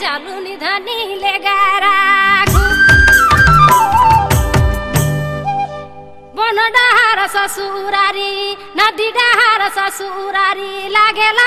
चलु नि धनीले गाराको बन डाहार ससुरारी नदी डाहार ससुरारी लागेला